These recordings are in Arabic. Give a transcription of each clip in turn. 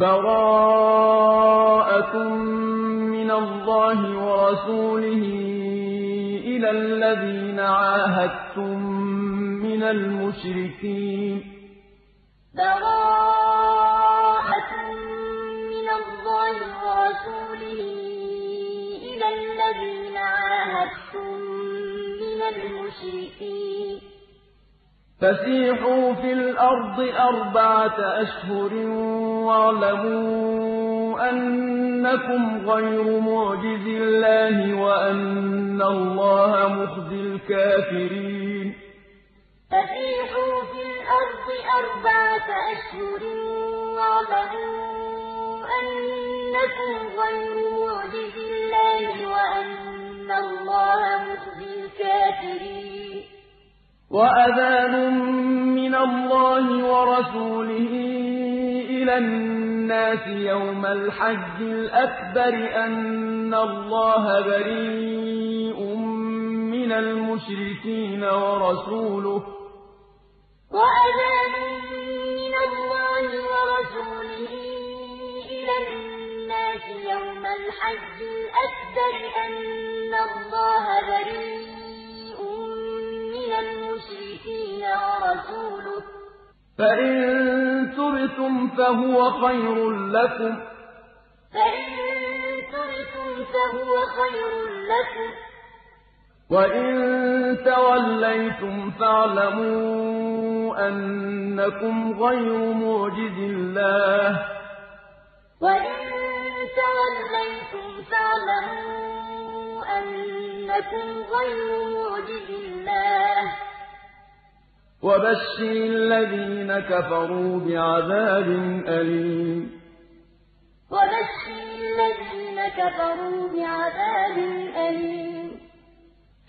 براءة من الله ورسوله إلى الذين عاهدتم من المشركين. براءة من الله ورسوله إلى الذين عاهدتم من المشركين. فسيحوا في الأرض أربعة أشهر واعلموا أنكم غير معجز الله وأن الله مخزي الكافرين فسيحوا في الأرض أربعة أشهر واعلموا أنكم غير معجز الله وأن الله مخزي الكافرين وأذان من الله ورسوله إلى الناس يوم الحج الأكبر أن الله بريء من المشركين ورسوله. وأذان من الله ورسوله إلى الناس يوم الحج الأكبر أن الله بريء فَإِن تُبْتُمْ فَهُوَ خَيْرٌ لَّكُمْ. وَإِن تَوَلَّيْتُمْ فَاعْلَمُوا أَنَّكُمْ غَيْرُ مُعْجِزِ اللَّهِ. وَإِن تَوَلَّيْتُمْ فَاعْلَمُوا أَنَّ لكم غير معجز الله. وبشر الذين كفروا بعذاب أليم. وبشر الذين كفروا بعذاب أليم.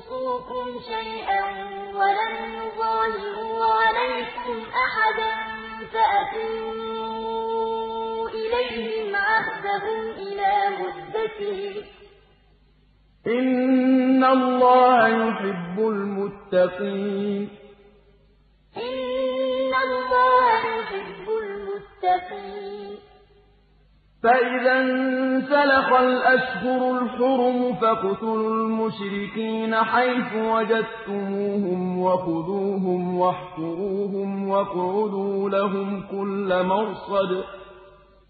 يُعْطِيكُمْ شَيْئًا وَلَمْ يُظَاهِرُوا عَلَيْكُمْ أَحَدًا فَأَتِمُّوا إِلَيْهِمْ عَهْدَهُمْ إِلَى مُدَّتِهِمْ ۚ. إِنَّ اللَّهَ يُحِبُّ الْمُتَّقِينَ. إِنَّ اللَّهَ يُحِبُّ الْمُتَّقِينَ. فإذا انسلخ الأشهر الحرم فاقتلوا المشركين حيث وجدتموهم وخذوهم واحفروهم واقعدوا لهم كل مرصد.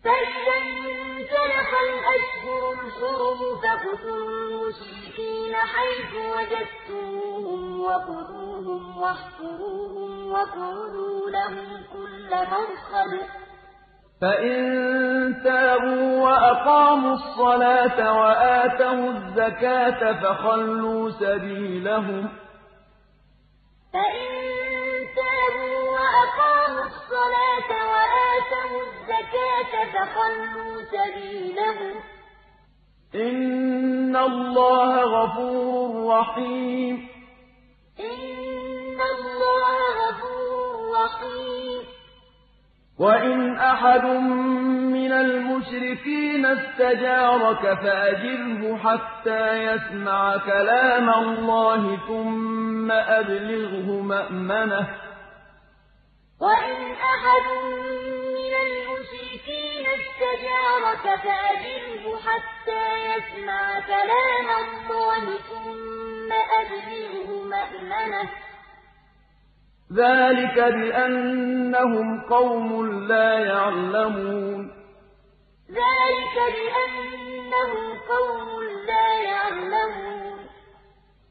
فإذا انسلخ الأشهر الحرم فاقتلوا المشركين حيث وجدتموهم وخذوهم واحفروهم واقعدوا لهم كل مرصد. فإن تابوا وأقاموا الصلاة وآتوا الزكاة فخلوا سبيلهم فإن تابوا وأقاموا الصلاة وآتوا الزكاة فخلوا سبيلهم إن الله غفور رحيم إن الله غفور رحيم وَإِنْ أَحَدٌ مِّنَ الْمُشْرِكِينَ اسْتَجَارَكَ فَأَجِرْهُ حَتَّى يَسْمَعَ كَلَامَ اللَّهِ ثُمَّ أَبْلِغْهُ مَأْمَنَهُ وَإِنْ أَحَدٌ مِّنَ الْمُشْرِكِينَ اسْتَجَارَكَ فَأَجِرْهُ حَتَّى يَسْمَعَ كَلَامَ اللَّهِ ثُمَّ أَبْلِغْهُ مَأْمَنَهُ ذلك بأنهم قوم لا يعلمون ذلك بأنهم قوم لا يعلمون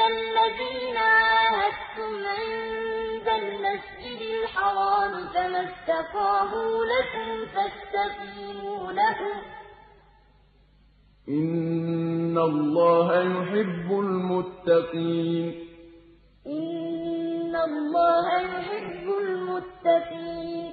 الذين عند المسجد الحرام استقاموا لكم فاستقيموا إن الله يحب المتقين إن الله يحب المتقين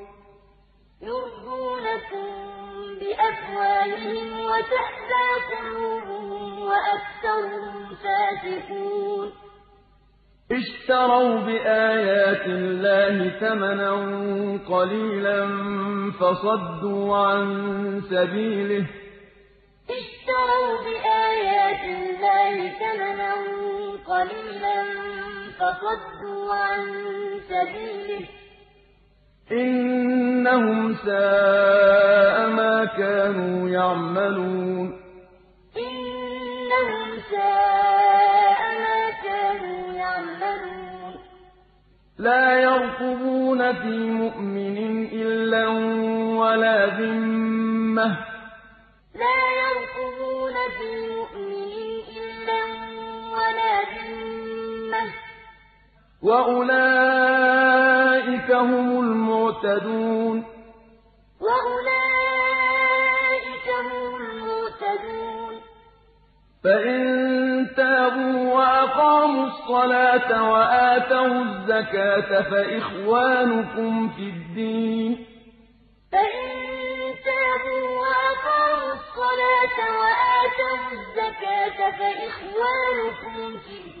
يرضونكم بأفواههم قلوبهم وأكثرهم فاسقون. اشتروا بآيات الله ثمنا قليلا فصدوا عن سبيله. اشتروا بآيات الله ثمنا قليلا فصدوا عن سبيله. إنهم ساء ما كانوا يعملون. إنهم ساء ما كانوا يعملون. لا يرقبون في مؤمن إلا ولا ذمة. لا يرقبون في مؤمن إلا ولا ذمة. وأولئك وأولئك هم المعتدون وأولئك هم المعتدون فإن تابوا وأقاموا الصلاة وآتوا الزكاة فإخوانكم في الدين فإن تابوا وأقاموا الصلاة وآتوا الزكاة فإخوانكم في الدين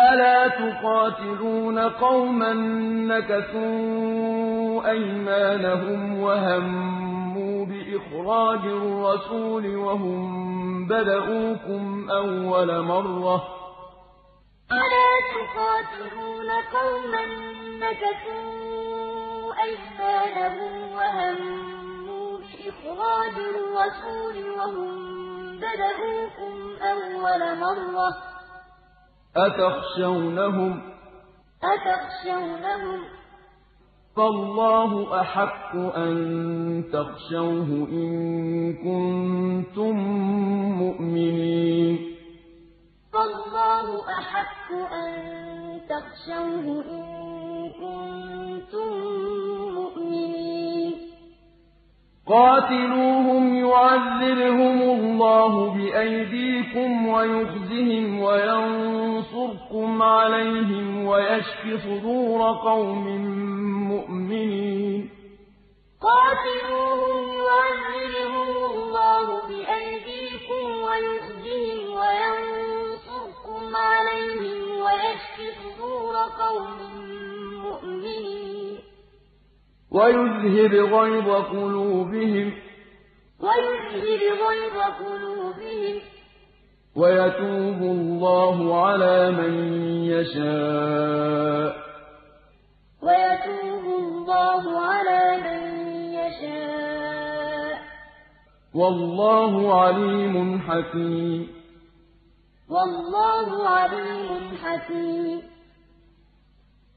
ألا تقاتلون قوما نكثوا أيمانهم وهموا بإخراج الرسول وهم بدأوكم أول مرة ألا تقاتلون قوما نكثوا أيمانهم وهموا بإخراج الرسول وهم بدأوكم أول مرة أتخشونهم؟ أتخشونهم؟ فالله أحق أن تخشوه إن كنتم مؤمنين. فالله أحق أن تخشوه إن كنتم مؤمنين. قاتلوهم يعذرهم الله بأيديكم ويخزهم وينصركم عليهم ويشف صدور قوم مؤمنين. قاتلوهم يعذرهم الله بأيديكم ويخزهم وينصركم عليهم ويشف صدور قوم مؤمنين. ويذهب غيظ قلوبهم ويذهب غيظ قلوبهم ويتوب الله على من يشاء ويتوب الله على من يشاء والله عليم حكيم والله عليم حكيم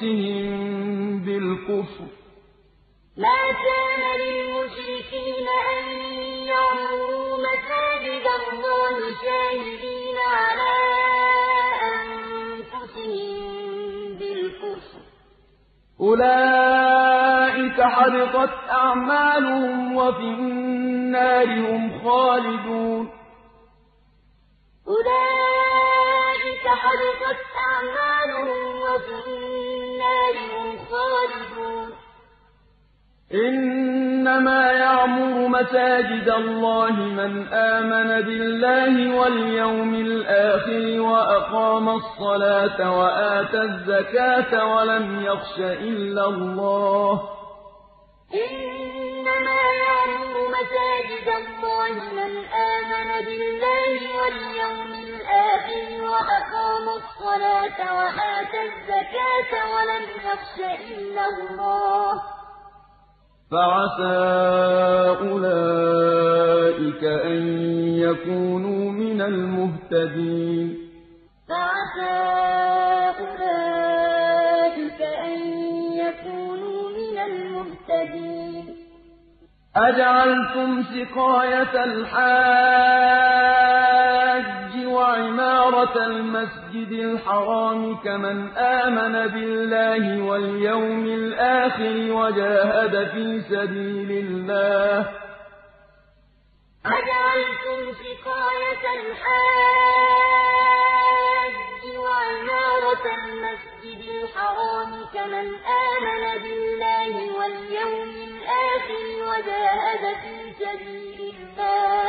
رؤوسهم بالكفر. ما كان للمشركين أن يعمروا مساجد الله شاهدين على أنفسهم بالكفر. أولئك حبطت أعمالهم وفي النار هم خالدون. أولئك حبطت أعمالهم وفي النار خالدون إنما يعمر مساجد الله من آمن بالله واليوم الآخر وأقام الصلاة وآتى الزكاة ولم يخش إلا الله. إنما يعمر مساجد الله من آمن بالله واليوم الآخر وأقام الصلاة وآتى الزكاة ولم يخش إلا الله. فعسى أولئك أن يكونوا من المهتدين. فعسى أولئك أن يكونوا من المهتدين. أجعلتم سقاية الحاج عمارة المسجد الحرام كمن آمن بالله واليوم الآخر وجاهد في سبيل الله. أجعلتم شقاية الحاج وعمارة المسجد الحرام كمن آمن بالله واليوم الآخر وجاهد في سبيل الله.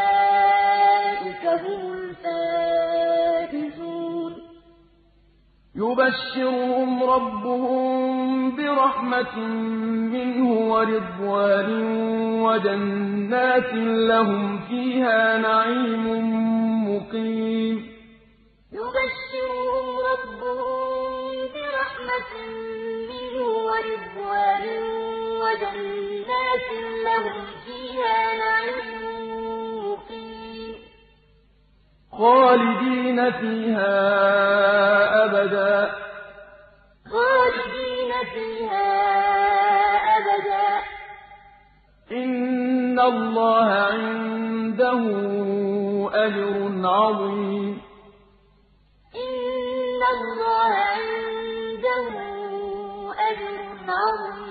يبشرهم ربهم برحمة منه ورضوان وجنات لهم فيها نعيم مقيم. يبشرهم ربهم برحمة منه ورضوان وجنات لهم فيها نعيم خالدين فيها أبدا خالدين فيها أبدا إن الله عنده أجر عظيم إن الله عنده أجر عظيم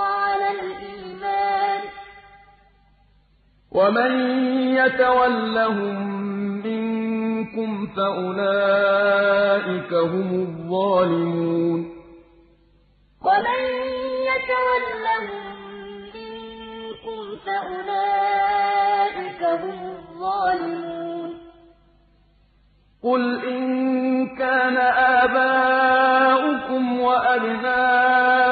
على الإيمان. ومن يتولهم منكم فأولئك هم الظالمون. ومن يتولهم منكم فأولئك هم الظالمون. قل إن كان آباؤكم وأبناؤكم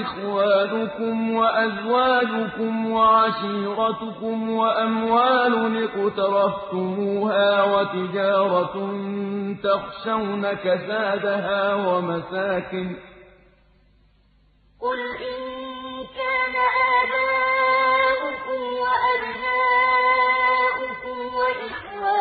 وإخوانكم وأزواجكم وعشيرتكم وأموال اقترفتموها وتجارة تخشون كسادها ومساكن قل إن كان آباؤكم وأبناؤكم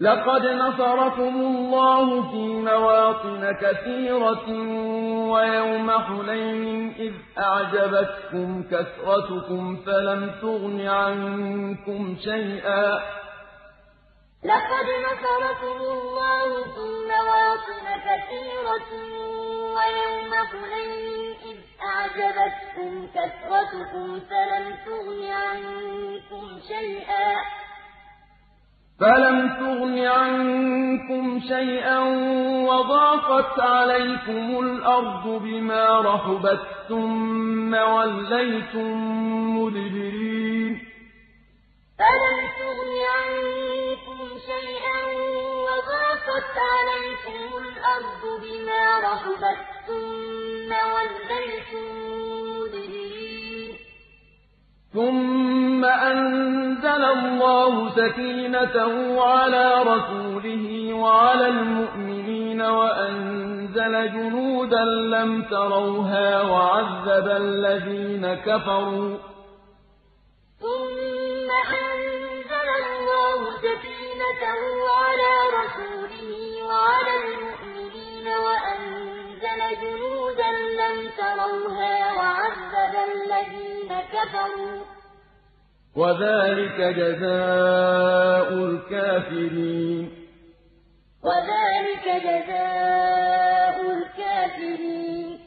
لقد نصركم الله في مواطن كثيرة ويوم حنين إذ أعجبتكم كثرتكم فلم تغن عنكم شيئا. لقد نصركم الله في مواطن كثيرة ويوم حنين إذ أعجبتكم كثرتكم فلم تغن عنكم شيئا. فلم تغن عنكم شيئا وضاقت عليكم الأرض بما رحبت ثم وليتم مدبرين فلم تغن عنكم شيئا وضاقت عليكم الأرض بما رحبت ثم وليتم ثم أنزل الله سكينته على رسوله وعلى المؤمنين وأنزل جنودا لم تروها وعذب الذين كفروا. ثم أنزل الله سكينته على رسوله وعلى المؤمنين وأنزل وأنزل جنودا لم تروها وعذب الذين كفروا. وذلك جزاء الكافرين. وذلك جزاء الكافرين.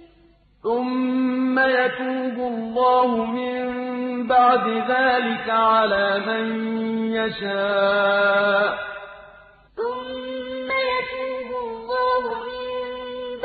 ثم يتوب الله من بعد ذلك على من يشاء. ثم يتوب الله من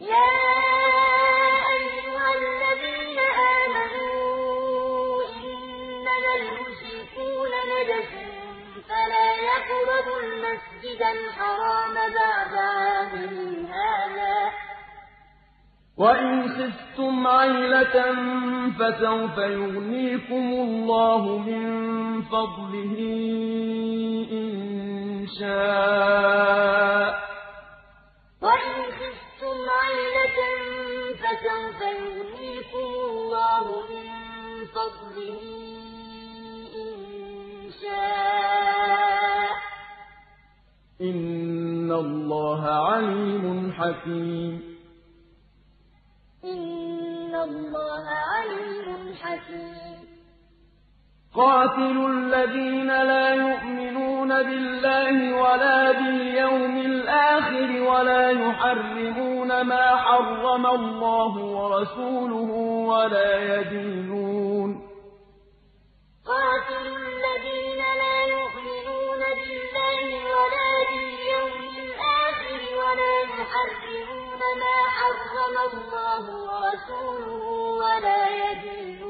يا أيها الذين آمنوا إنما المشركون نجس فلا يقربوا المسجد الحرام بعد هذا. وإن خفتم عيلة فسوف يغنيكم الله من فضله إن شاء. فسوف يغنيكم الله من فضله إن شاء. إن الله عليم حكيم. إن الله عليم حكيم. قاتل الذين لا يؤمنون بالله ولا باليوم الآخر ولا يحرمون ما حرم الله ورسوله ولا يدينون. قاتل الذين لا يؤمنون بالله ولا باليوم الآخر ولا يحرمون ما حرم الله ورسوله ولا يدينون.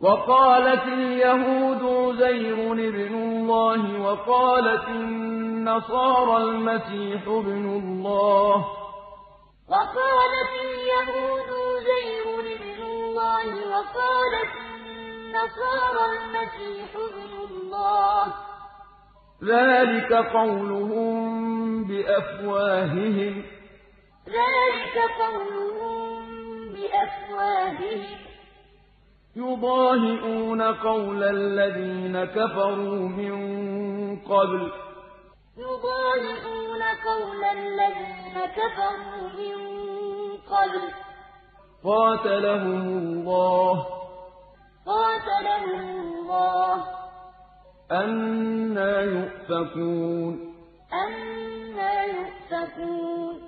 وقالت اليهود زير ابن الله وقالت النصارى المسيح ابن الله. وقالت اليهود زير ابن الله وقالت النصارى المسيح ابن الله. ذلك قولهم بأفواههم. ذلك قولهم بأفواههم. يضاهئون قول الذين كفروا من قبل. يضاهئون قول الذين كفروا من قبل. قاتلهم الله. قاتلهم الله. أنا يؤفكون. أنا يؤفكون.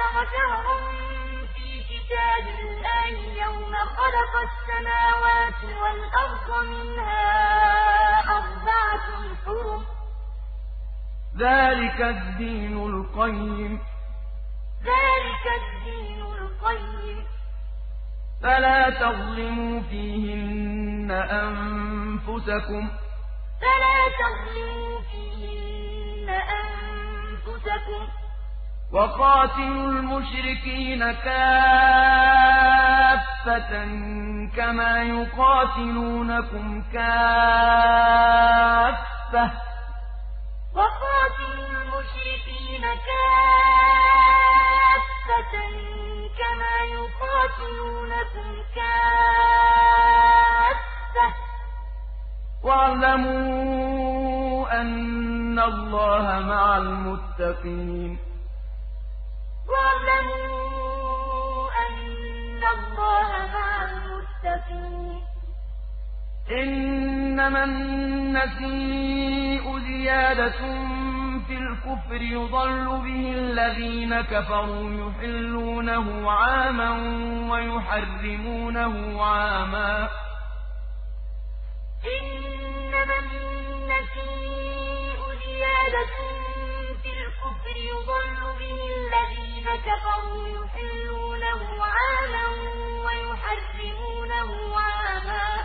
عشر في كتاب الله يوم خلق السماوات والأرض منها أربعة حرم ذلك الدين القيم ذلك الدين القيم. فلا تظلموا فيهن أنفسكم. فلا تظلموا فيهن أنفسكم. وقاتلوا المشركين كافة كما يقاتلونكم كافة. وقاتلوا المشركين كافة كما يقاتلونكم كافة. واعلموا أن الله مع المتقين. واعلموا أن الله مع إنما النسيء زيادة في الكفر يضل به الذين كفروا يحلونه عاما ويحرمونه عاما. إنما النسيء زيادة في الكفر يضل الذين كفروا يحلونه عاما ويحرمونه عاما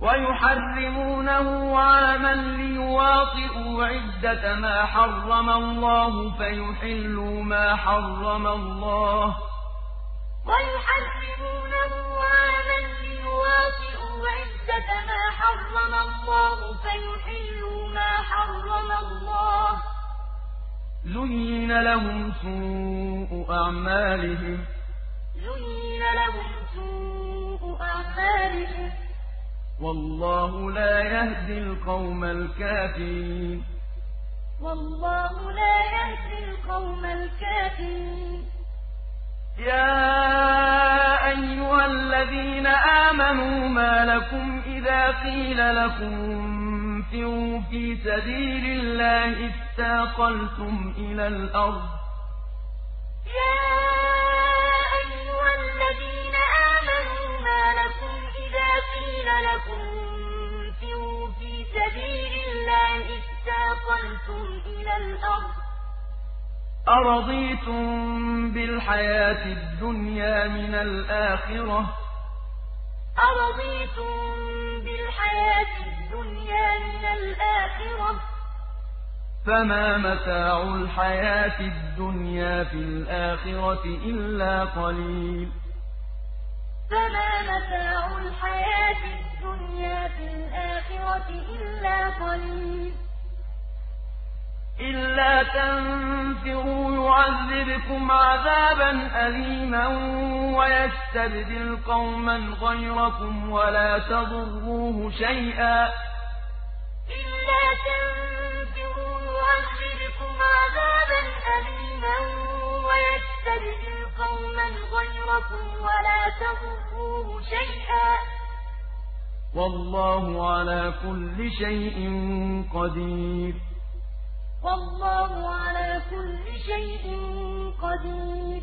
ويحرمونه عاما ليواطئوا عدة ما حرم الله فيحلوا ما حرم الله ويحرمونه عاما ليواطئوا عدة ما حرم الله فيحلوا ما حرم الله زين لهم سوء أعمالهم زين لهم سوء أعمالهم والله لا يهدي القوم الكافرين والله لا يهدي القوم الكافرين يا أيها الذين آمنوا ما لكم إذا قيل لكم تنفروا في سبيل الله استاقلتم إلى الأرض يا أيها الذين آمنوا ما لكم إذا قيل لكم انفروا في سبيل الله استاقلتم إلى الأرض أرضيتم بالحياة الدنيا من الآخرة أرضيتم فما متاع الحياة الدنيا في الآخرة إلا قليل. فما متاع الحياة الدنيا في الآخرة إلا قليل. إلا تنفروا يعذبكم عذابا أليما ويستبدل قوما غيركم ولا تضروه شيئا. إلا تنفروا عذابا أليما ويستبدل قوما غيركم ولا تضروه شيئا والله على كل شيء قدير. والله على كل شيء قدير.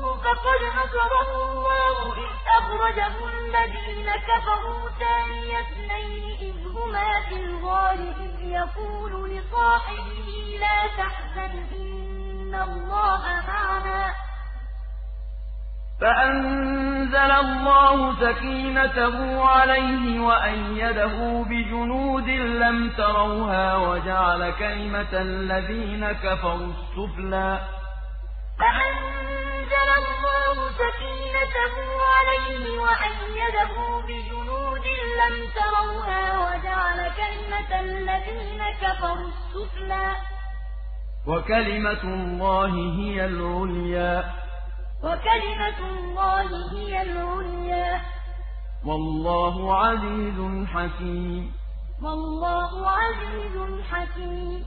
فقد نصره الله إذ أخرجه الذين كفروا ثاني اثنين إذ هما في الغار إذ يقول لصاحبه لا تحزن إن الله معنا فأنزل الله سكينته عليه وأيده بجنود لم تروها وجعل كلمة الذين كفروا السفلى فأنزل أنزل الله سكينته عليه وأيده بجنود لم تروها وجعل كلمة الذين كفروا السفلى وكلمة الله هي العليا وكلمة الله هي العليا والله عزيز حكيم والله عزيز حكيم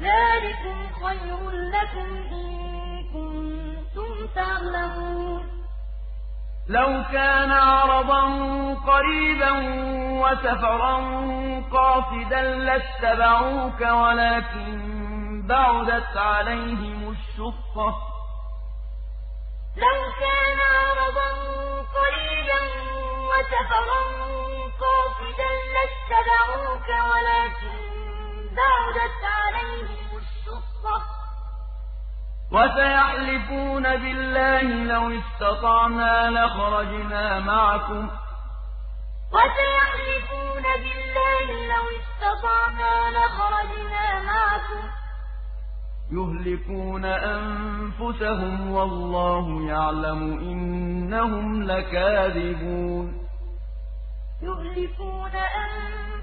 ذلكم خير لكم إن كنتم تعلمون. لو كان عرضا قريبا وسفرا قاصدا لاتبعوك ولكن بعدت عليهم الشقة. لو كان عرضا قريبا وسفرا قاصدا لاتبعوك ولكن بعدت عليهم الشقة وسيحلفون بالله لو استطعنا لخرجنا معكم. وسيحلفون بالله لو استطعنا لخرجنا معكم. يهلكون أنفسهم والله يعلم إنهم لكاذبون. يهلكون أنفسهم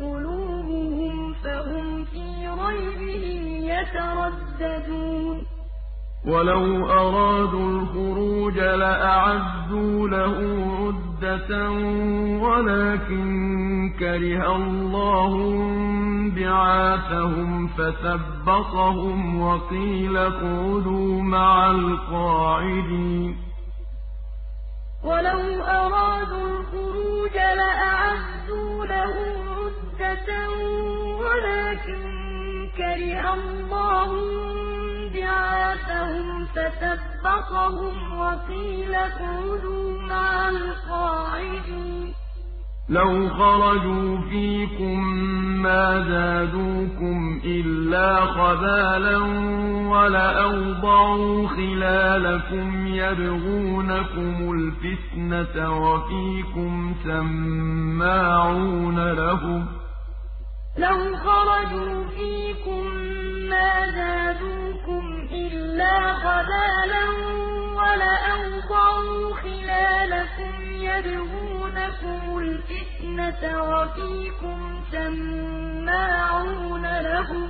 قلوبهم فهم في ريبهم يترددون. ولو أرادوا الخروج لأعدوا له عدة ولكن كره الله بعاثهم فثبطهم وقيل اقعدوا مع القاعدين. ولو أرادوا الخروج لأعدوا له عدة مودة ولكن كره الله وقيل قولوا مع القاعدين لو خرجوا فيكم ما زادوكم إلا خبالا ولأوضعوا خلالكم يبغونكم الفتنة وفيكم سماعون لهم لو خرجوا فيكم ما زادوكم إلا خبالا قال أوضعوا خلالكم يبغونكم الفتنة وفيكم سماعون لهم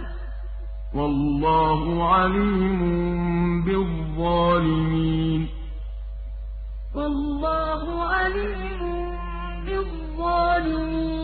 والله عليم بالظالمين. والله عليم بالظالمين.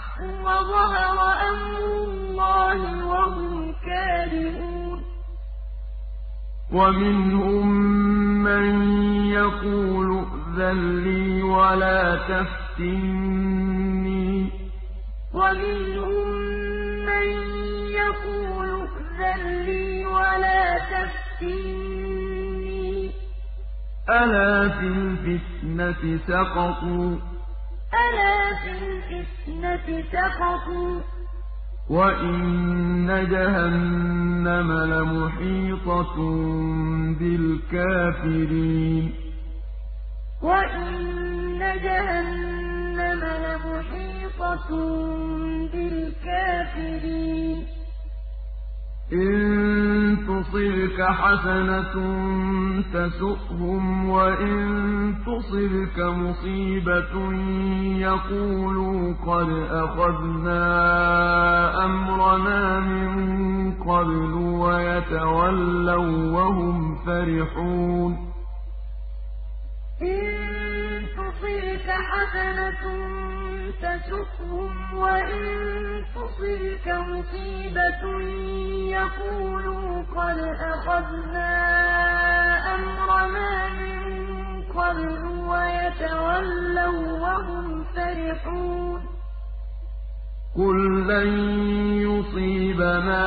وظهر أمر الله وهم كارهون. ومنهم من يقول ائذن لي ولا تفتني. ومنهم من يقول ائذن لي ولا تفتني. ألا في الفتنة سقطوا؟ ألا في الفتنة سقطوا وَإِنَّ جَهَنَّمَ لَمُحِيطَةٌ بِالْكَافِرِينَ وَإِنَّ جَهَنَّمَ لَمُحِيطَةٌ بِالْكَافِرِينَ إن تصلك حسنة تسؤهم وإن تصلك مصيبة يقولوا قد أخذنا أمرنا من قبل ويتولوا وهم فرحون. إن تصلك حسنة تسؤهم وإن تصلك مصيبة يقولوا قد أخذنا أمرنا من قبل ويتولوا وهم فرحون. قل لن يصيبنا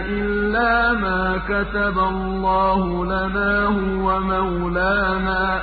إلا ما كتب الله لنا هو مولانا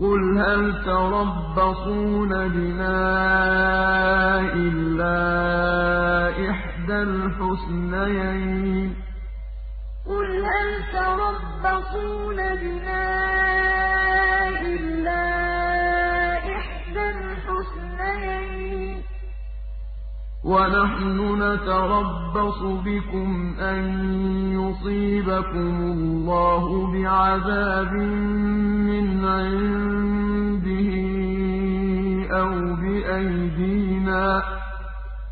قل هل تربصون بنا إلا إحدى الحسنيين قل هل تربصون بنا إلا إحدى الحسنيين ونحن نتربص بكم أن يصيبكم الله بعذاب من عند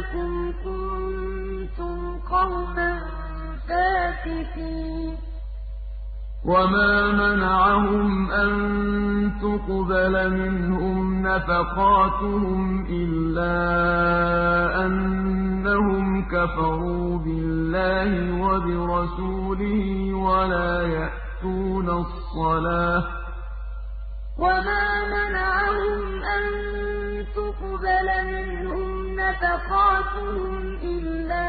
أنكم كنتم قوما فاتحين وما منعهم أن تقبل منهم نفقاتهم إلا أنهم كفروا بالله وبرسوله ولا يأتون الصلاة وما منعهم أن تقبل منهم نفقاتهم إلا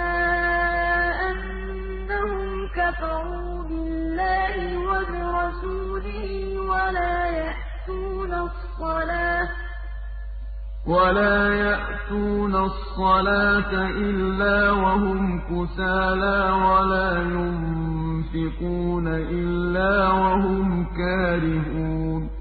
أنهم كفروا بالله وبرسوله ولا يأتون الصلاة ولا يأتون الصلاة إلا وهم كسالى ولا ينفقون إلا وهم كارهون.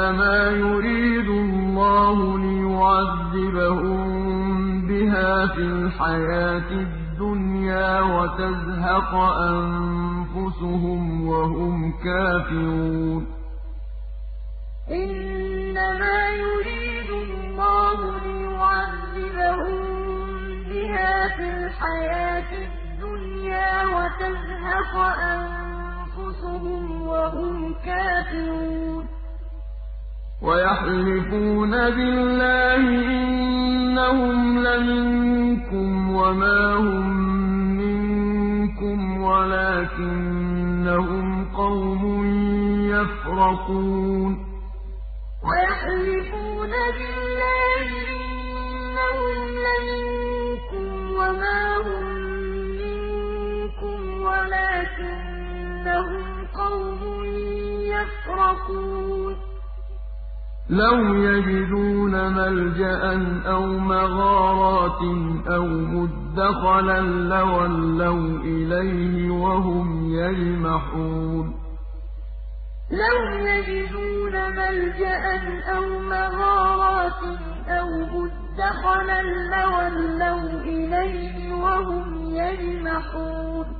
إنما يريد الله ليعذبهم بها في الحياة الدنيا وتزهق أنفسهم وهم كافرون. إنما يريد الله ليعذبهم بها في الحياة الدنيا وتزهق أنفسهم وهم كافرون. وَيَحْلِفُونَ بِاللَّهِ إِنَّهُمْ لَمِنكُمْ وَمَا هُمْ مِنكُمْ وَلَكِنَّهُمْ قَوْمٌ يَفْرَقُونَ وَيَحْلِفُونَ بِاللَّهِ إِنَّهُمْ لَمِنكُمْ وَمَا هُمْ مِنكُمْ وَلَكِنَّهُمْ قَوْمٌ يَفْرَقُونَ لو يجدون ملجأ أو مغارات أو مدخلا لولوا إليه وهم يجمحون. لو يجدون ملجأ أو مغارات أو مدخلا لولوا إليه وهم يجمحون.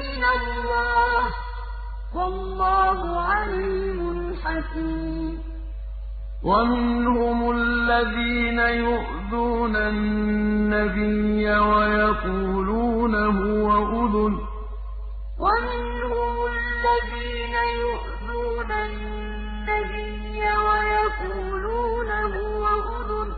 من الله عليم حكيم ومنهم الذين يؤذون النبي ويقولون هو أذن ومنهم الذين يؤذون النبي ويقولون هو أذن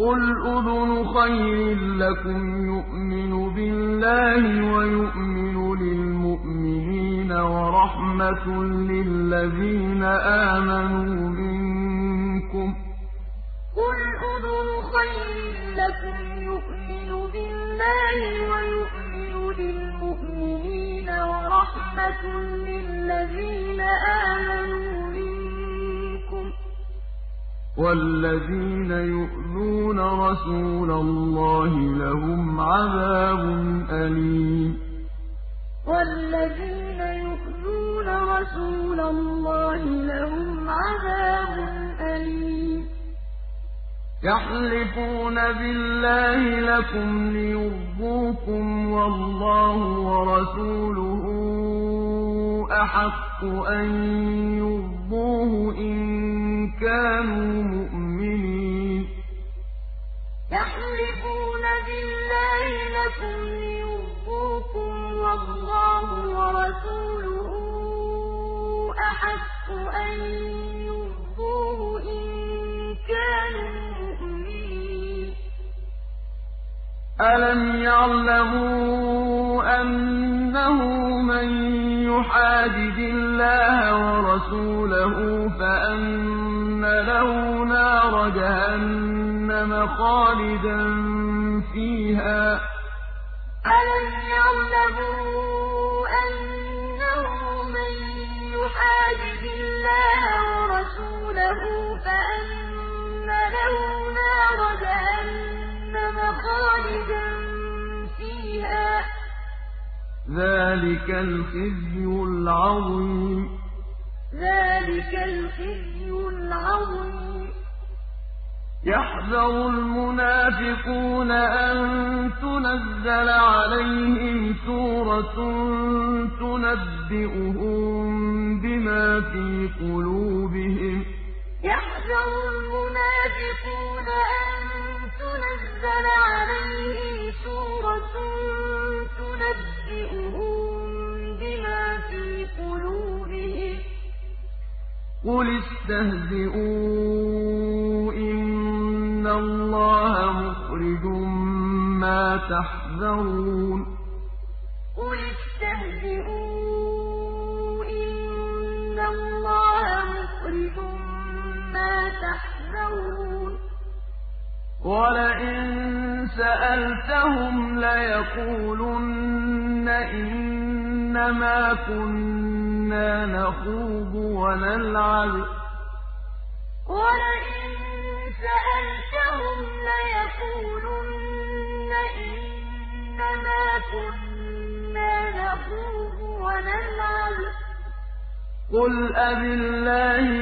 قل أذن خير لكم يؤمن بالله ويؤمن للمؤمنين ورحمة للذين آمنوا منكم قل أذن خير لكم يؤمن بالله ويؤمن للمؤمنين ورحمة للذين آمنوا والذين يؤذون رسول الله لهم عذاب أليم. والذين يؤذون رسول الله لهم عذاب أليم. يحلفون بالله لكم ليرضوكم والله ورسوله أحق أن يرضوه إن كانوا مؤمنين. يحلفون بالله لكم ليرضوكم والله ورسوله أحق أن يرضوه إن كانوا ألم يعلموا أنه من يحادد الله ورسوله فأن له نار جهنم خالدا فيها ألم يعلموا أنه من يحادد الله ورسوله فأن له نار جهنم جهنم خالدا فيها. ذلك الخزي العظيم. ذلك الخزي العظيم. يحذر المنافقون أن تنزل عليهم سورة تنبئهم بما في قلوبهم. يحذر المنافقون أن نزل عليه سورة تنبئهم بما في قلوبهم. قل استهزئوا إن الله مخرج ما تحذرون. قل استهزئوا إن الله مخرج ما تحذرون. وَلَئِن سَأَلْتَهُمْ لَيَقُولُنَّ إِنَّمَا كُنَّا نَخُوضُ وَنَلْعَبُ. وَلَئِن سَأَلْتَهُمْ لَيَقُولُنَّ إِنَّمَا كُنَّا نَخُوضُ وَنَلْعَبُ. قُلْ أَبِاللَّهِ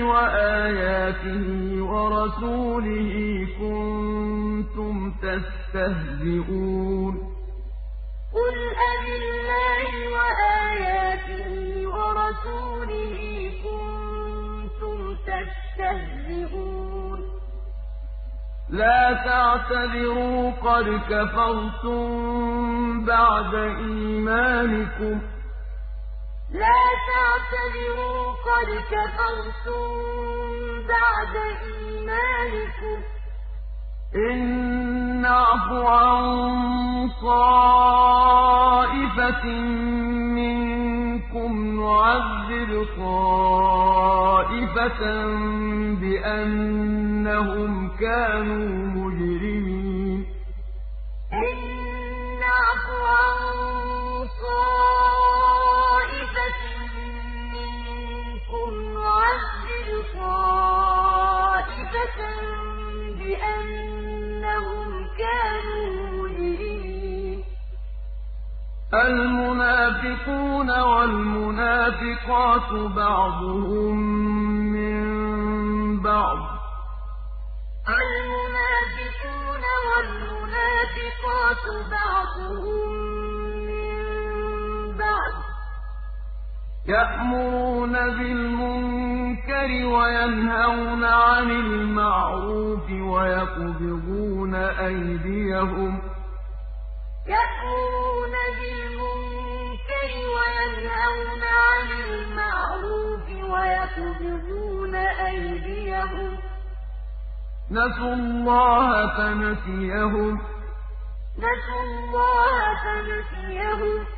آياته ورسوله كنتم تستهزئون قل أبالله وآياته ورسوله كنتم تستهزئون لا تعتذروا قد كفرتم بعد إيمانكم لا تعتذروا قد كفرتم بعد إيمانكم. إن عفوا عن طائفة منكم نعذب طائفة بأنهم كانوا مجرمين. إن نعف عن طائفة بِأَنَّهُمْ كَانُوا مُجْرِمِينَ الْمُنَافِقُونَ وَالْمُنَافِقَاتُ بَعْضُهُم مِّن بَعْضٍ الْمُنَافِقُونَ وَالْمُنَافِقَاتُ بَعْضُهُم مِّن بَعْضٍ يأمرون بالمنكر وينهون عن المعروف ويقبضون أيديهم يأمرون بالمنكر وينهون عن المعروف ويقبضون أيديهم نسوا الله فنسيهم نسوا الله فنسيهم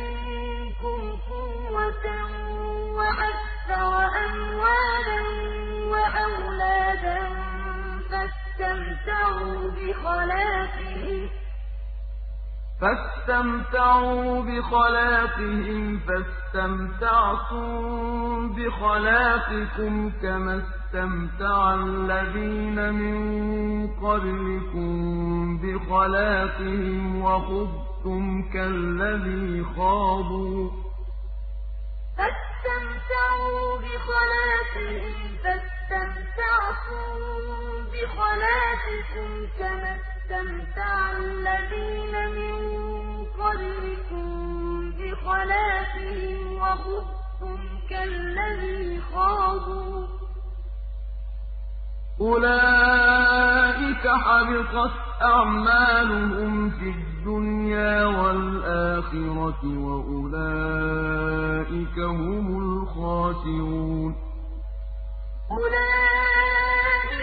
فاستمتعوا بخلاقهم. فاستمتعوا بخلاقهم فاستمتعتم بخلاقكم كما استمتع الذين من قبلكم بخلاقهم وخذتم كالذي خاضوا. فاستمتعوا بخلاقهم فاستمتعتم في كما استمتع الذين من قبلكم بخلافهم وخذتم كالذي خاضوا. أولئك حبطت أعمالهم في الدنيا والآخرة وأولئك هم الخاسرون. أولئك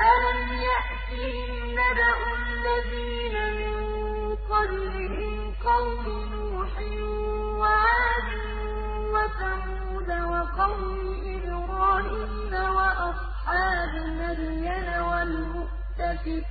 أَلَمْ يَأْتِهِمْ نَبَأُ الَّذِينَ مِن قَبْلِهِمْ قَوْمِ نُوحٍ وَعَادٍ وَثَمُودَ وَقَوْمِ إِبْرَاهِيمَ وَأَصْحَابِ مَدْيَنَ وَالْمُؤْتَفِكَاتِ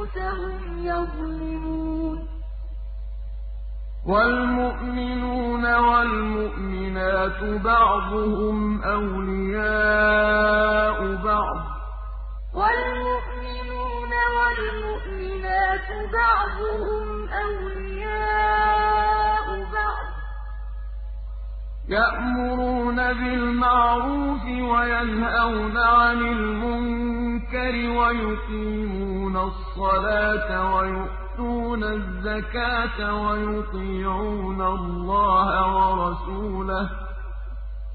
أنفسهم يظلمون. والمؤمنون والمؤمنات بعضهم أولياء بعض. والمؤمنون والمؤمنات بعضهم أولياء يأمرون بالمعروف وينهون عن المنكر ويقيمون الصلاة ويؤتون الزكاة ويطيعون الله ورسوله.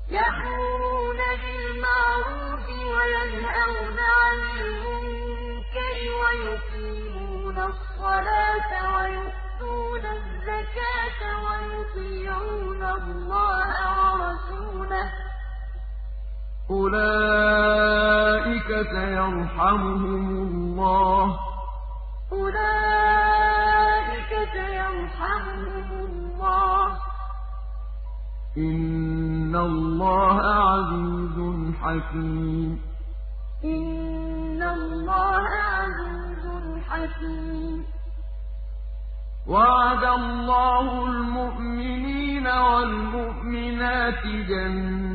يأمرون بالمعروف وينهون عن المنكر ويقيمون الصلاة ويؤتون الزكاة ويطيعون الله أولئك سيرحمهم الله. أولئك سيرحمهم الله. إن الله عزيز حكيم. إن الله عزيز حكيم. وعد الله المؤمنين والمؤمنات جنات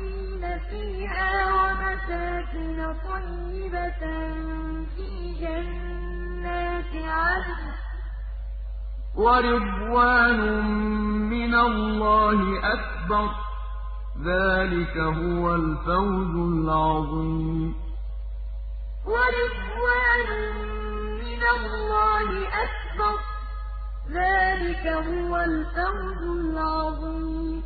خالدين فيها ومساكن طيبة في جنات عدن. ورضوان من الله أكبر. ذلك هو الفوز العظيم. ورضوان من الله أكبر. ذلك هو الفوز العظيم.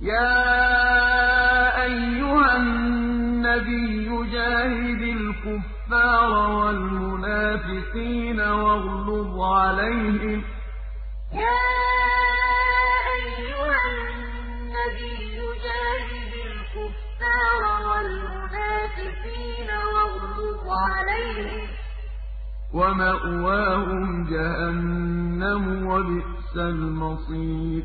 يا أيها النبي جاهد الكفار والمنافقين واغلظ عليهم. يا أيها النبي جاهد الكفار والمنافقين واغلظ عليهم. ومأواهم جهنم وبئس المصير.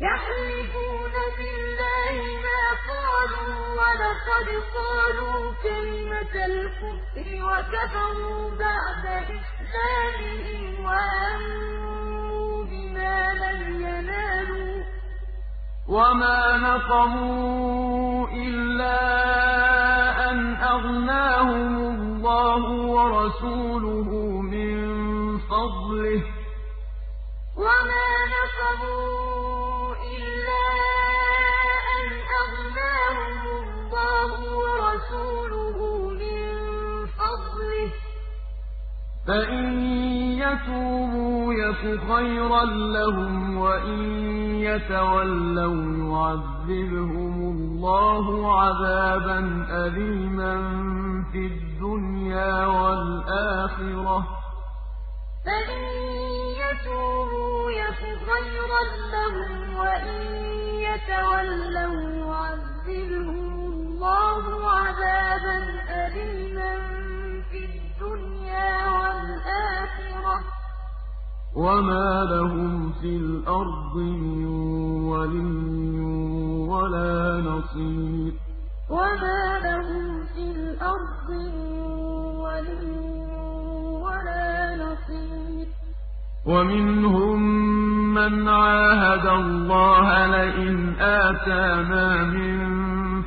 يحلفون بالله ما قالوا ولقد قالوا كلمة الكفر وكفروا بعد إسلامهم وأمنوا بما لم ينالوا وما نقموا إلا أن أغناهم الله ورسوله من فضله وما نقموا ورسوله من فضله فإن يتوبوا يك خيرا لهم وإن يتولوا يعذبهم الله عذابا أليما في الدنيا والآخرة فإن يتوبوا يك خيرا لهم وإن يتولوا يعذبهم اللَّهُ عَذَابًا أَلِيمًا فِي الدُّنْيَا وَالْآخِرَةِ ۚ وَمَا لَهُمْ فِي الْأَرْضِ مِن وَلِيٍّ وَلَا نَصِيرٍ وَمَا لَهُمْ فِي الْأَرْضِ مِن وَلِيٍّ وَلَا نَصِيرٍ وَمِنْهُم مَّنْ عَاهَدَ اللَّهَ لَئِنْ آتَانَا مِن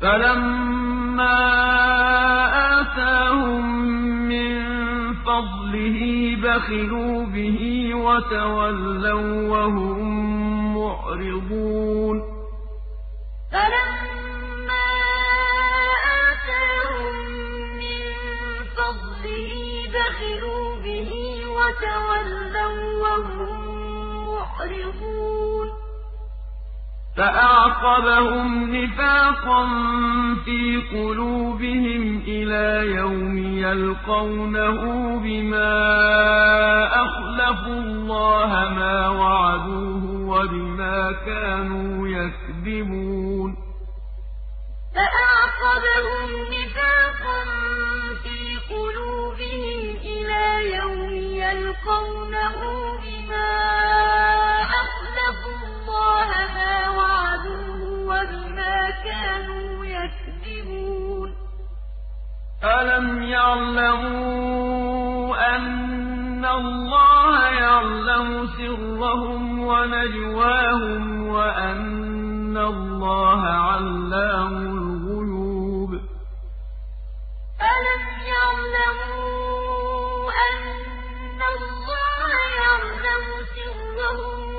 فلما آتاهم من فضله بخلوا به وتولوا وهم معرضون فلما آتاهم من فضله بخلوا به وتولوا وهم معرضون فأعقبهم نفاقا في قلوبهم إلى يوم يلقونه بما أخلفوا الله ما وعدوه وبما كانوا يكذبون. فأعقبهم نفاقا في قلوبهم إلى يوم يلقونه بما أخلفوا اللَّهَ مَا وَعَدُوهُ وَبِمَا كَانُوا يَكْذِبُونَ. أَلَمْ يَعْلَمُوا أَنَّ اللَّهَ يَعْلَمُ سِرَّهُمْ وَنَجْوَاهُمْ وَأَنَّ اللَّهَ عَلَّامُ الْغُيُوبِ. أَلَمْ يَعْلَمُوا أَنَّ اللَّهَ يَعْلَمُ سِرَّهُمْ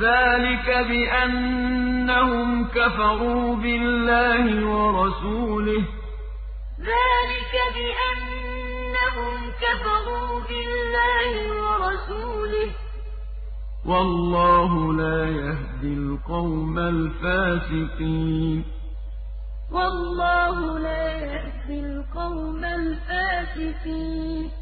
ذلك بأنهم كفروا بالله ورسوله. ذلك بأنهم كفروا بالله ورسوله. والله لا يهدي القوم الفاسقين. والله لا يهدي القوم الفاسقين.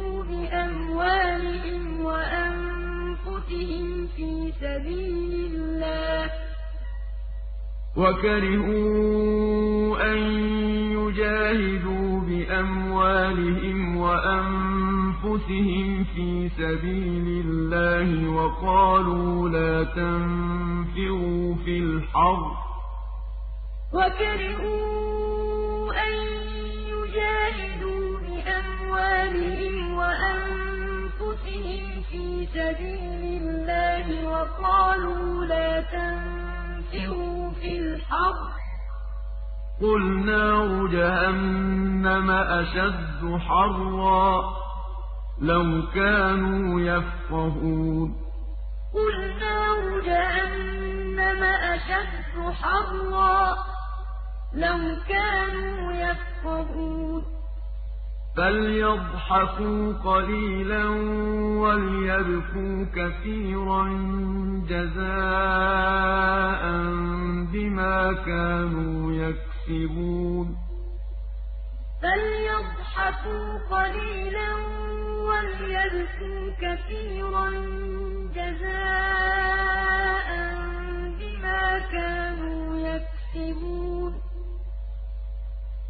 بِأَمْوَالِهِمْ وَأَنفُسِهِمْ فِي سَبِيلِ اللَّهِ. وَكَرِهُوا أَن يُجَاهِدُوا بِأَمْوَالِهِمْ وَأَنفُسِهِمْ فِي سَبِيلِ اللَّهِ وَقَالُوا لَا تَنفِرُوا فِي الْحَرِّ وَكَرِهُوا أَن يُجَاهِدُوا أموالهم وأنفسهم في سبيل الله وقالوا لا تنفروا في الحر قل نار جهنم أشد حرا لو كانوا يفقهون قل نار جهنم أشد حرا لو كانوا يفقهون فليضحكوا قليلا وليبكوا كثيرا جزاء بما كانوا يكسبون فليضحكوا قليلا وليبكوا كثيرا جزاء بما كانوا يكسبون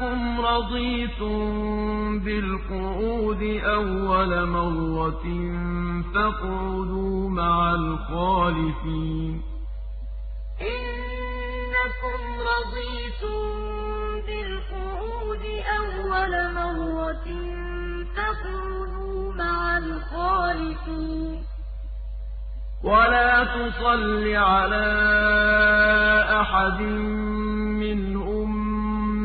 أنكم رضيتم بالقعود أول مرة فاقعدوا مع الخالفين إنكم رضيتم بالقعود أول مرة فاقعدوا مع الخالفين ولا تصل على أحد منهم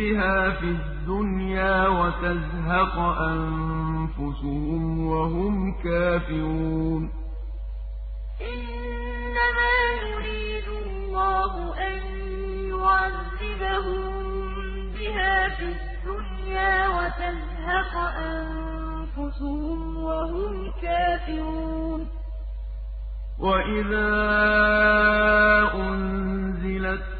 بها في الدنيا وتزهق أنفسهم وهم كافرون إنما يريد الله أن يعذبهم بها في الدنيا وتزهق أنفسهم وهم كافرون وإذا أنزلت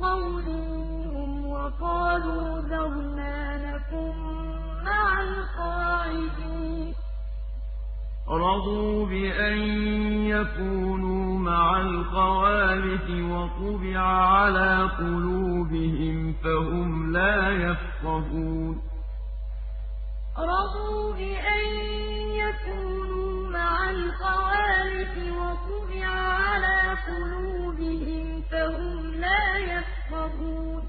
قولهم وقالوا ذرنا لكم مع القاعدين. رضوا بأن يكونوا مع القوالف وطبع على قلوبهم فهم لا يفقهون. رضوا بأن يكونوا مع القوالف وطبع على قلوبهم فهم لا يفقهون.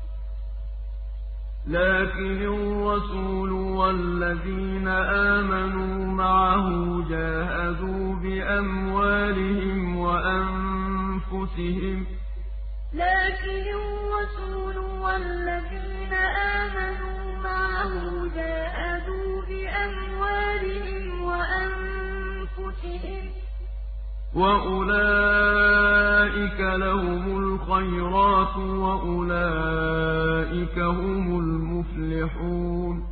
لكن الرسول والذين آمنوا معه جاهدوا بأموالهم وأنفسهم. لكن الرسول والذين آمنوا معه جاهدوا بأموالهم وأولئك لهم الخيرات وأولئك هم المفلحون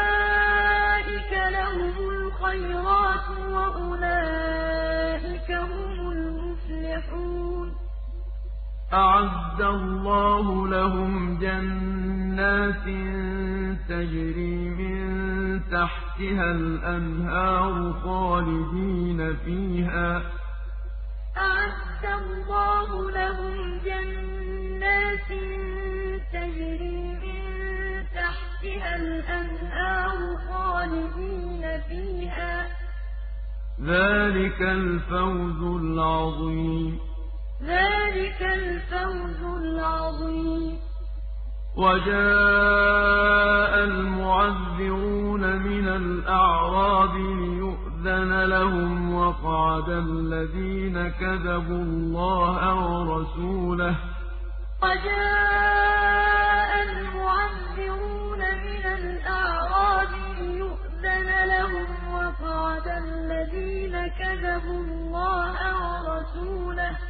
وأولئك لهم الخيرات وأولئك هم المفلحون أعد الله لهم جنات تجري من تحتها الأنهار خالدين فيها. الله لهم جنات تجري تحتها الأنهار خالدين فيها. ذلك الفوز العظيم. ذلك الفوز العظيم. وجاء المعذرون من الأعراب ليؤذن لهم وقعد الذين كذبوا الله ورسوله. وجاء المعذرون من الأعراب ليؤذن لهم وقعد الذين كذبوا الله ورسوله.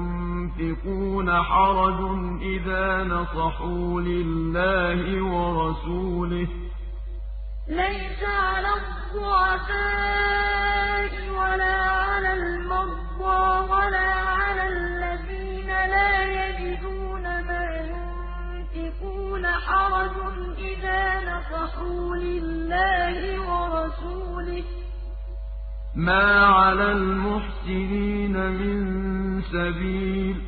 ينفقون حرج إذا نصحوا لله ورسوله. ليس على الضعفاء ولا على المرضى ولا على الذين لا يجدون ما ينفقون حرج إذا نصحوا لله ورسوله. ما على المحسنين من سبيل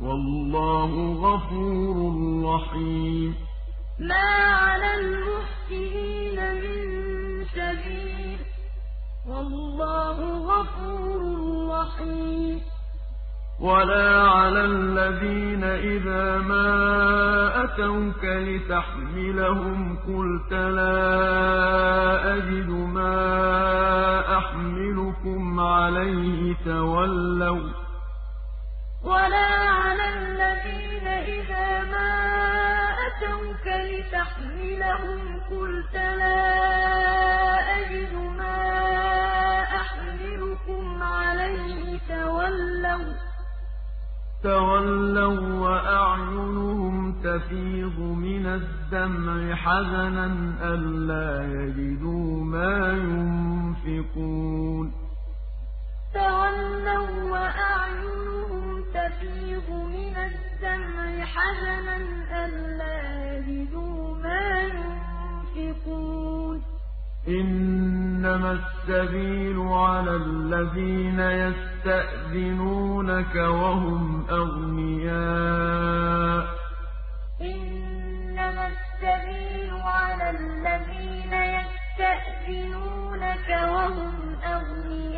والله غفور رحيم ما على المحسنين من سبيل والله غفور رحيم ولا على الذين إذا ما أتوك لتحملهم قلت لا أجد ما أحملكم عليه تولوا ولا على الذين إذا ما أتوك لتحملهم قلت لا أجد ما أحملكم عليه تولوا وأعينهم تفيض من الدمع حزنا ألا يجدوا ما ينفقون. تولوا وأعينهم تفيض من الدمع حزنا ألا يجدوا ما ينفقون. إنما السبيل على الذين يستأذنونك وهم أغنياء. إنما السبيل على الذين يستأذنونك وهم أغنياء.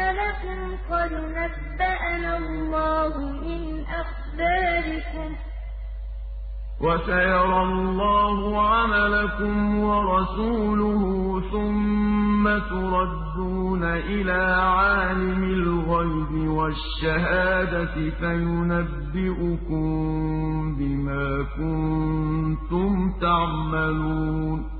لكم قد نبأنا الله من أخباركم. وسيرى الله عملكم ورسوله ثم تردون إلى عالم الغيب والشهادة فينبئكم بما كنتم تعملون.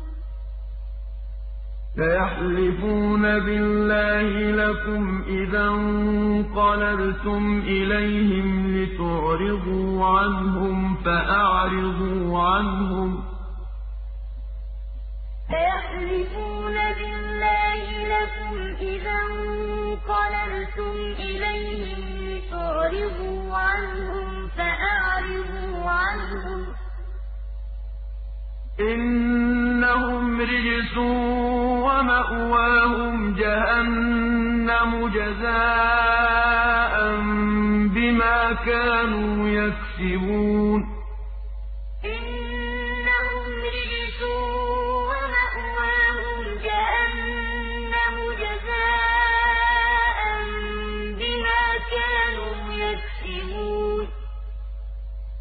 سيحلفون بالله لكم إذا انقلبتم إليهم لتعرضوا عنهم فأعرضوا عنهم سيحلفون بالله لكم إذا انقلبتم إليهم لتعرضوا عنهم فأعرضوا عنهم إنهم رجس ومأواهم جهنم جزاء بما كانوا يكسبون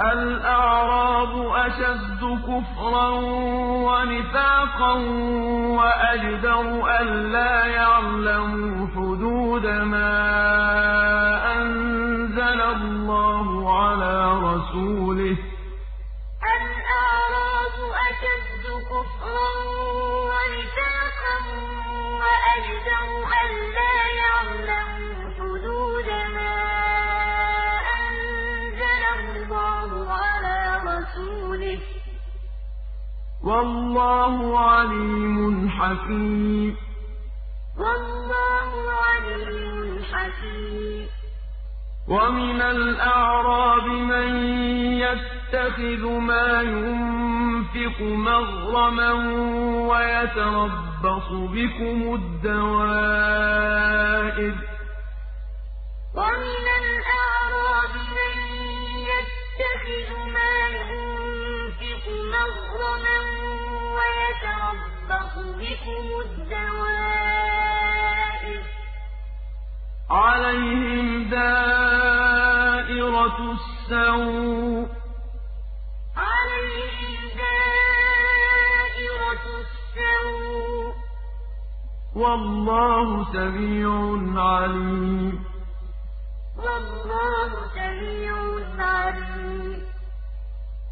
الأعراب أشد كفرا ونفاقا وأجدر أن لا يعلموا حدود ما أنزل الله على رسوله. الأعراب أشد كفرا ونفاقا وأجدر أن لا والله عليم حكيم والله عليم حكيم ومن الأعراب من يتخذ ما ينفق مغرما ويتربص بكم الدوائر. ومن الأعراب من يتخذ ما ينفق مغرما ويتربص بكم الدوائر. عليهم دائرة السوء. عليهم دائرة السوء. والله سميع عليم. والله سميع عليم.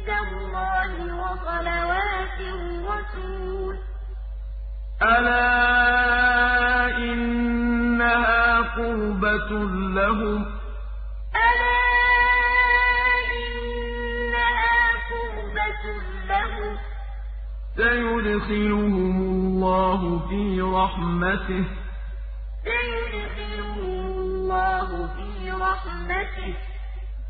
عند الله وصلوات الرسول. ألا إنها قربة لهم؟ ألا إنها قربة لهم. سيدخلهم الله في رحمته. سيدخلهم الله في رحمته.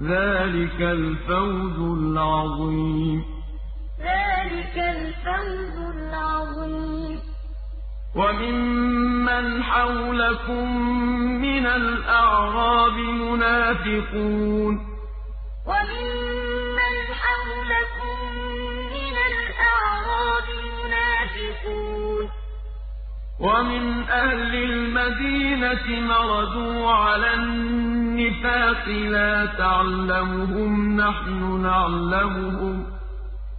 ذلك الفوز العظيم ذلك الفوز العظيم ومن من حولكم من الأعراب منافقون ومن من حولكم من الأعراب منافقون ومن أهل المدينة مردوا على النفاق لا تعلمهم نحن نعلمهم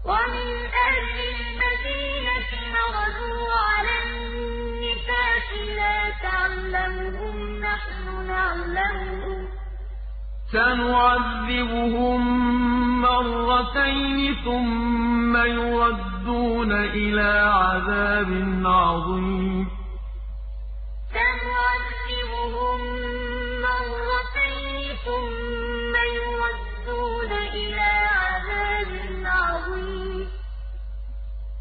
ومن أهل المدينة مردوا على النفاق لا تعلمهم نحن نعلمهم سنعذبهم مرتين ثم يردون إلى عذاب عظيم. سنعذبهم مرتين ثم يردون إلى عذاب عظيم.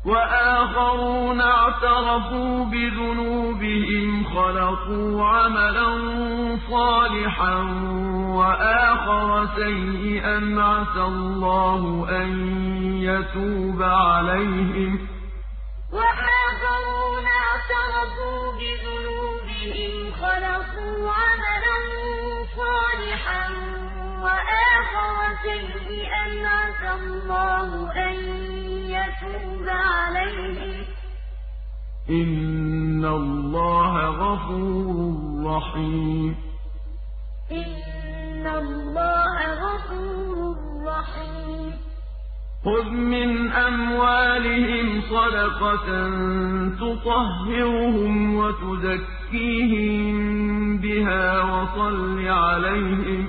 وآخرون اعترفوا بذنوبهم خلقوا عملا صالحا وآخر سيئا عسى الله أن يتوب عليهم. وآخرون اعترفوا بذنوبهم خلقوا عملا صالحا وآخر سيئا عسى الله أن يتوب إن الله غفور رحيم إن الله غفور رحيم. خذ من أموالهم صدقة تطهرهم وتزكيهم بها وصل عليهم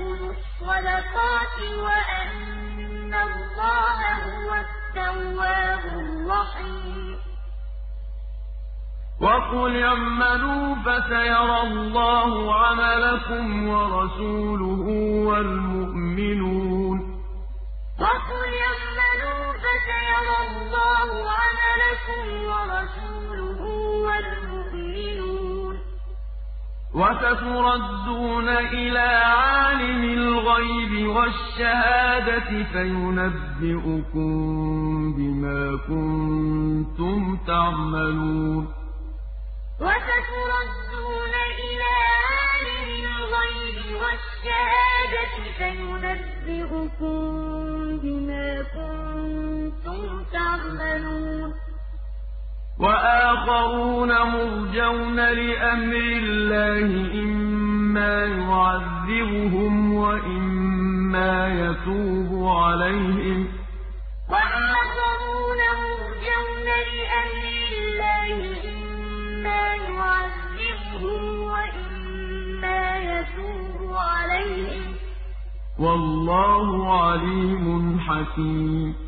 الصَّدَقَاتِ وَأَنَّ اللَّهَ هُوَ التَّوَّابُ الرَّحِيمُ. وَقُلِ اعْمَلُوا فَسَيَرَى اللَّهُ عَمَلَكُمْ وَرَسُولُهُ وَالْمُؤْمِنُونَ. وَقُلِ اعْمَلُوا فَسَيَرَى اللَّهُ عَمَلَكُمْ وَرَسُولُهُ وَالْمُؤْمِنُونَ. وستردون إلى عالم الغيب والشهادة فينبئكم بما كنتم تعملون وستردون إلى عالم الغيب والشهادة فينبئكم بما كنتم تعملون وآخرون مرجون لأمر الله إما يعذبهم وإما يتوب عليهم. وآخرون مرجون لأمر الله إما يعذبهم وإما يتوب عليهم. والله عليم حكيم. والله عليم حكيم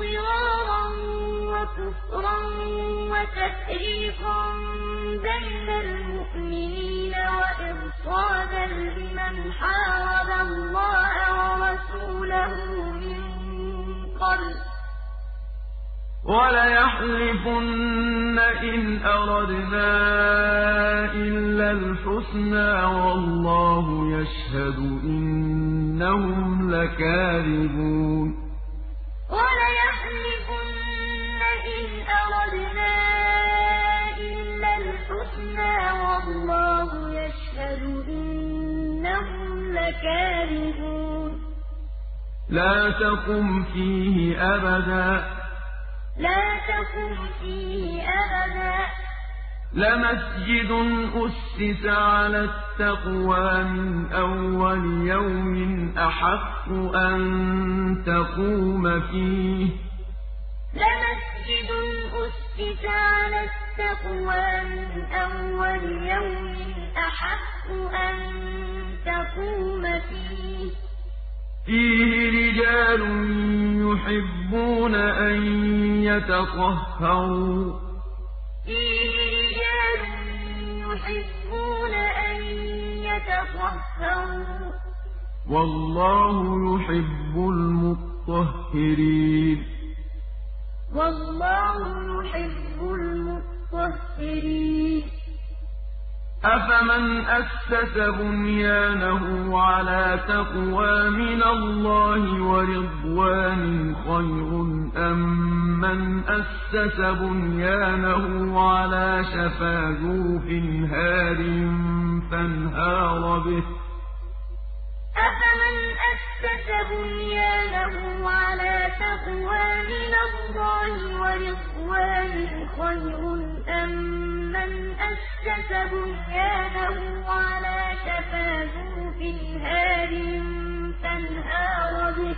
ضرارا وكفرا وتفريقا بين المؤمنين وإرصادا لمن حارب الله ورسوله من قبل. وَلَيَحْلِفُنَّ إِنْ أَرَدْنَا إِلَّا الْحُسْنَى وَاللَّهُ يَشْهَدُ إِنَّهُمْ لَكَاذِبُونَ. إِنْ أَرَدْنَا إِلَّا الْحُسْنَى وَاللَّهُ يَشْهَدُ إِنَّهُمْ لا تقم فيه أبدا. لا تقم فيه أبدا. لمسجد أسس على التقوى من أول يوم أحق أن تقوم فيه. لمسجد أسس على التقوى من أول يوم أحق أن تقوم فيه. فيه رجال يحبون أن يتطهروا. فيه تطهروا والله يحب المطهرين والله يحب المطهرين أفمن أسس بنيانه على تقوى من الله ورضوان خير أم من أسس بنيانه على شفا جوف هار فانهار به أفمن أسس بنيانه على تقوى من الله ورضوان خير أم من أسس بنيانه على شفا في هار فانهار به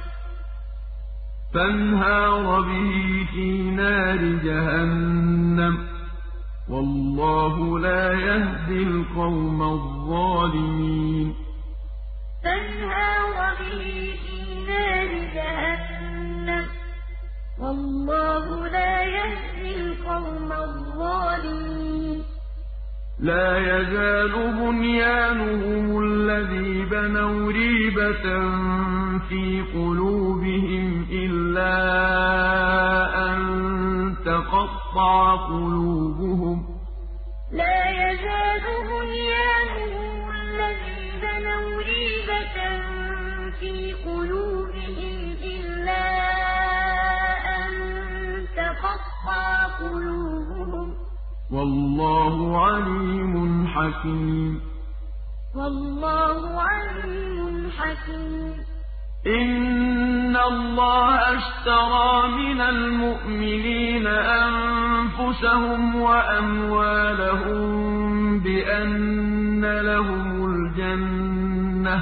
فانهار به في نار جهنم والله لا يهدي القوم الظالمين فانهار به جهنم والله لا يهدي القوم الظالمين لا يزال بنيانهم الذي بنوا ريبة في قلوبهم إلا أن تقطع قلوبهم. لا يزال بنيانهم ريبة ريبة في قلوبهم إلا أن تقطع قلوبهم والله عليم حكيم والله عليم حكيم إن الله اشترى من المؤمنين أنفسهم وأموالهم بأن لهم الجنة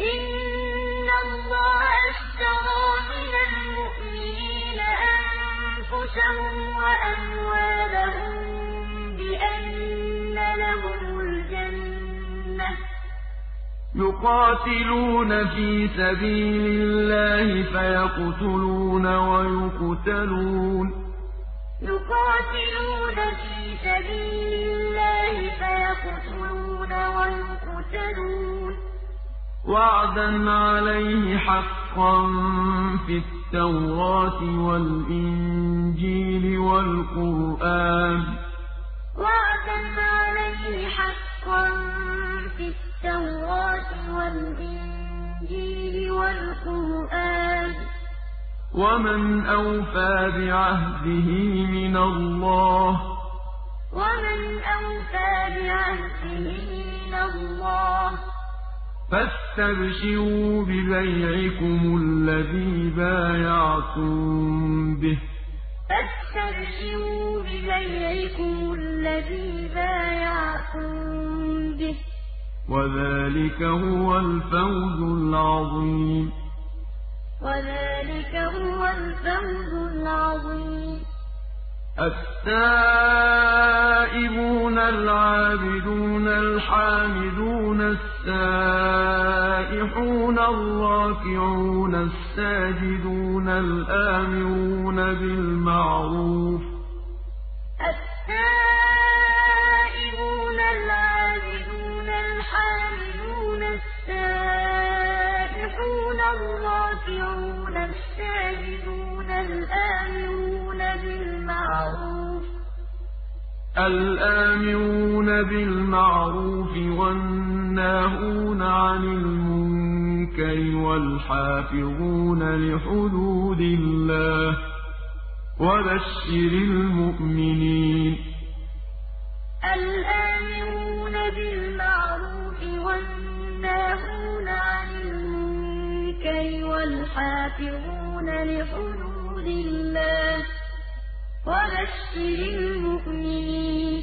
إن الله اشترى من المؤمنين أنفسهم وأموالهم بأن لهم الجنة يقاتلون في سبيل الله فيقتلون ويقتلون. يقاتلون في سبيل الله فيقتلون ويقتلون. وعدا عليه حقا في التوراة والإنجيل والقرآن. وعدا عليه حقا في التوراة ومن أوفى بعهده من الله ومن أوفى بعهده من الله. فاستبشروا ببيعكم الذي بايعتم به. فاستبشروا ببيعكم الذي بايعتم به. وذلك هو الفوز العظيم وذلك هو الفوز العظيم التائبون العابدون الحامدون السائحون الراكعون الساجدون الآمرون بالمعروف التائبون العابدون الرافعون الساجدون الآمرون بالمعروف الآمرون بالمعروف والناهون عن المنكر والحافظون لحدود الله وبشر المؤمنين. الآمرون بالمعروف والناهون عن الذكر والحافظون لحدود الله وبشر المؤمنين.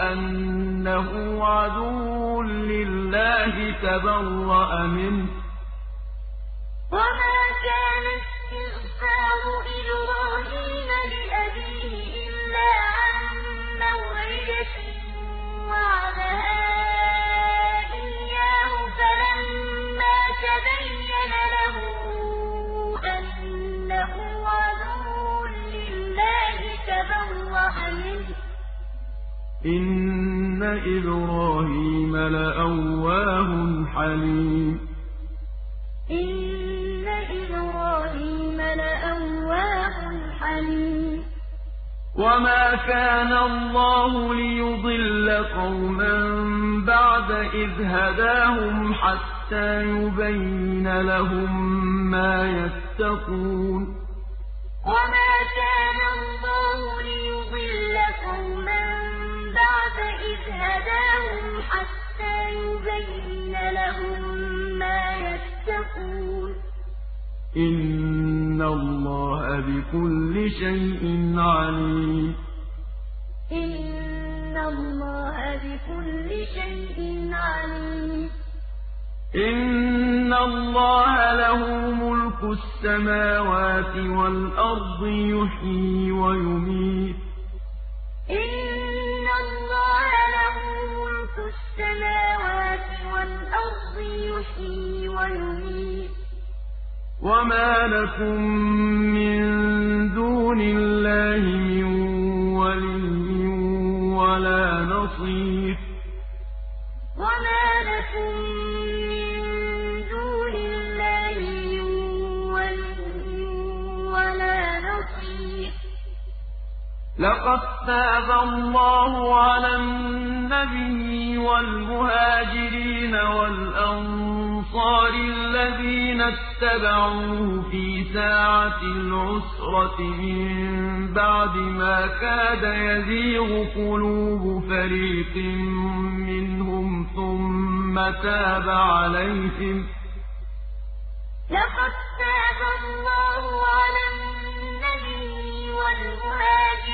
أنه عدو لله تبرأ منه. وما كان استغفار إبراهيم لأبيه إلا عن موعدة وعدها إن إبراهيم لأواه حليم إن إبراهيم لأواه حليم وما كان الله ليضل قوما بعد إذ هداهم حتى يبين لهم ما يتقون وما كان آباءهم حتى يبين لهم ما يتقون إن الله بكل شيء عليم إن الله بكل شيء عليم إن الله له ملك السماوات والأرض يحيي ويميت إن السماوات والأرض يحيي ويميت. وما لكم من دون الله من ولي ولا نصير. وما لكم لقد تاب الله على النبي والمهاجرين والأنصار الذين اتبعوه في ساعة العسرة من بعد ما كاد يزيغ قلوب فريق منهم ثم تاب عليهم. لقد تاب الله على النبي والمهاجرين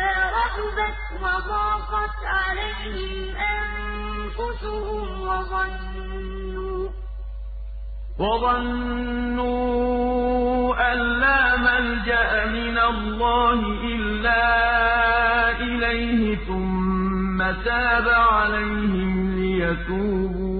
بما رحبت وضاقت عليهم أنفسهم وظنوا وظنوا أن لا ملجأ من الله إلا إليه ثم تاب عليهم ليتوبوا.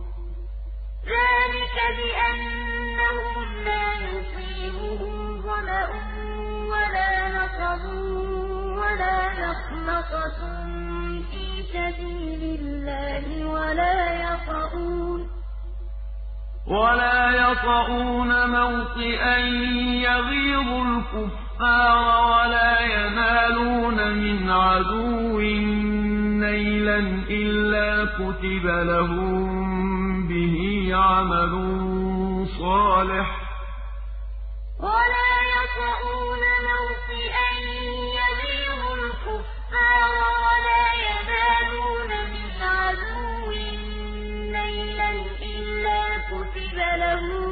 ذلك بأنهم لا يصيبهم ظمأ ولا نصب ولا مخمصة في سبيل الله ولا يطعون ولا يطعون موطئا يغيظ الكفر الكفار ولا ينالون من عدو نيلا إلا كتب لهم به عمل صالح. ولا يطعون موطئا الكفار ولا ينالون من عدو نيلا إلا كتب لهم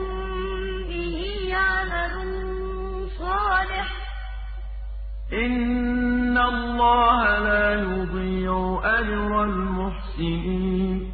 به عمل صالح. إن الله لا يضيع أجر المحسنين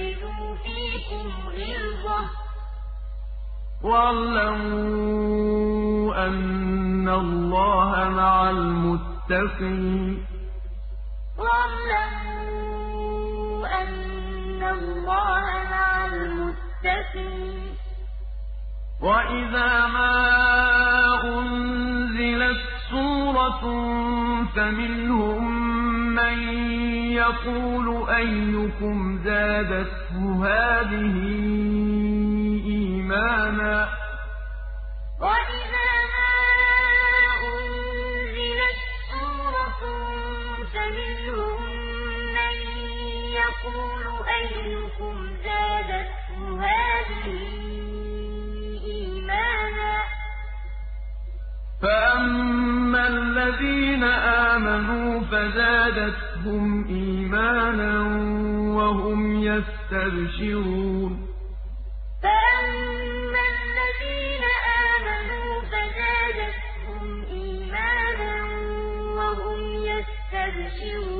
يجدوا واعلموا أن الله مع المتقين واعلموا أن الله مع المتقين وإذا ما أنزلت سورة فَمِنْهُم مَّن يَقُولُ أَيُّكُمْ زَادَتْهُ هَٰذِهِ إِيمَانًا؟ وَإِذَا مَا أُنزِلَتْ سُورَةٌ فَمِنْهُم مَّن يَقُولُ أَيُّكُمْ زَادَتْهُ هَٰذِهِ فأما الذين آمنوا فزادتهم إيمانا وهم يستبشرون فأما الذين آمنوا فزادتهم إيمانا وهم يستبشرون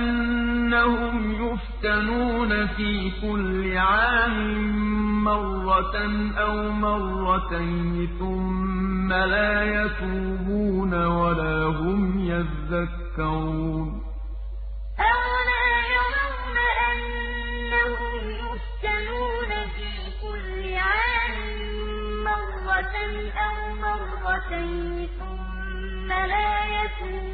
أنهم يفتنون في كل عام مرة أو مرتين ثم لا يتوبون ولا هم يذكرون. أولا مرة أو مرتين ثم لا يتوبون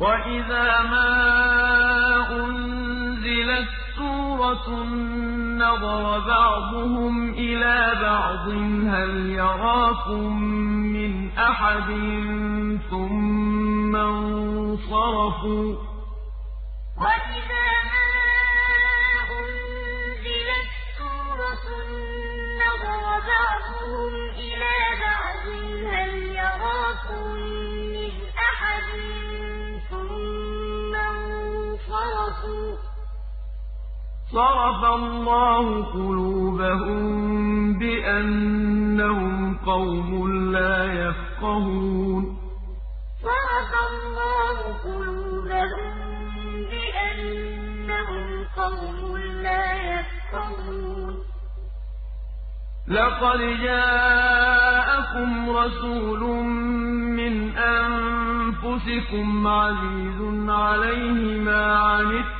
وَإِذَا مَا أُنْزِلَتْ سُورَةٌ نَظَرَ بَعْضُهُمْ إِلَى بَعْضٍ هَلْ يَرَاكُمْ مِنْ أَحَدٍ ثُمَّ انصَرَفُوا وَإِذَا مَا أُنْزِلَتْ سُورَةٌ نَظَرَ بَعْضُهُمْ صرف الله قلوبهم بأنهم قوم لا يفقهون. صرف الله قلوبهم بأنهم قوم لا يفقهون. لقد جاءكم رسول من أنفسكم عزيز عليه ما عنتم